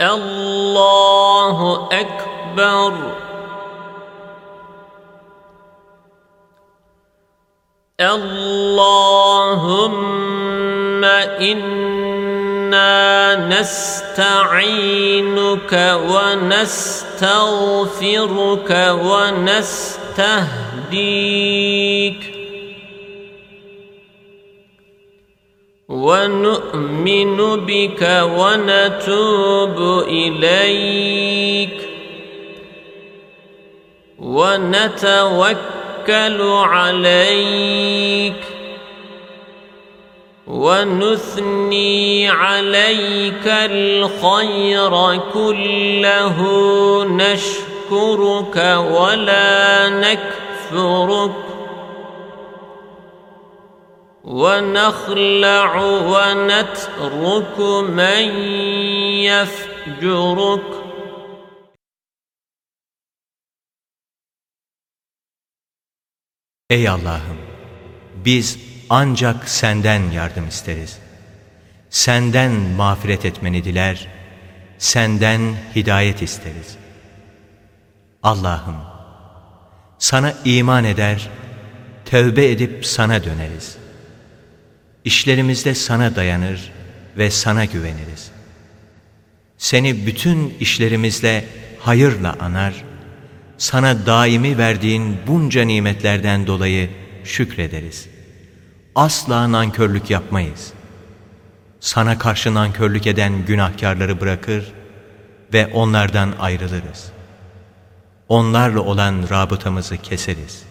الله أكبر. اللهم إنا نستعينك ونستغفرك ونستهديك. ونؤمن بك ونتوب إليك. ونتوكل عليك. ونثني عليك الخير كله. نشكرك ولا نكفرك. ونخلع ونترك من يفجرك Ey Allah'ım! Biz ancak senden yardım isteriz. Senden mağfiret etmeni diler, senden hidayet isteriz. Allah'ım! Sana iman eder, tövbe edip sana döneriz. İşlerimizde sana dayanır ve sana güveniriz. Seni bütün işlerimizle hayırla anar, sana daimi verdiğin bunca nimetlerden dolayı şükrederiz. Asla nankörlük yapmayız. Sana karşı nankörlük eden günahkarları bırakır ve onlardan ayrılırız. Onlarla olan rabıtamızı keseriz.